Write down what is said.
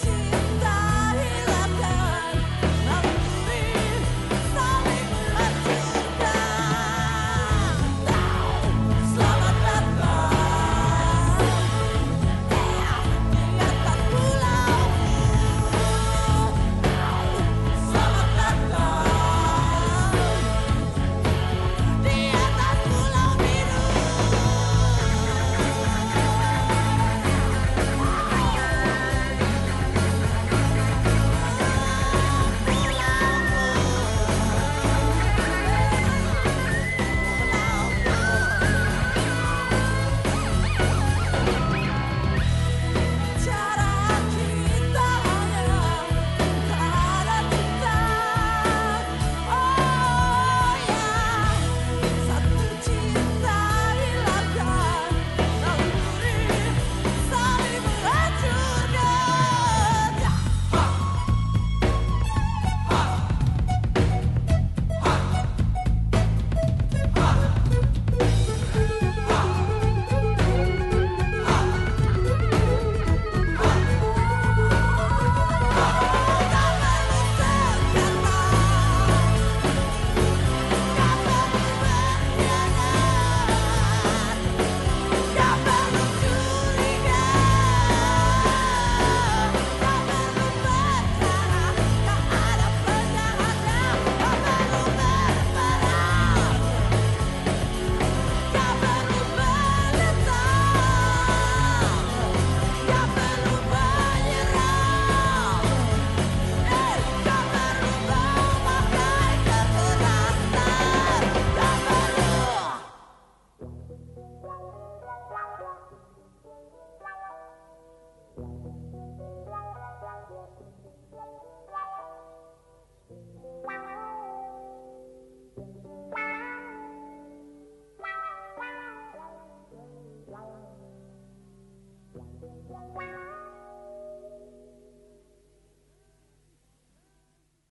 day.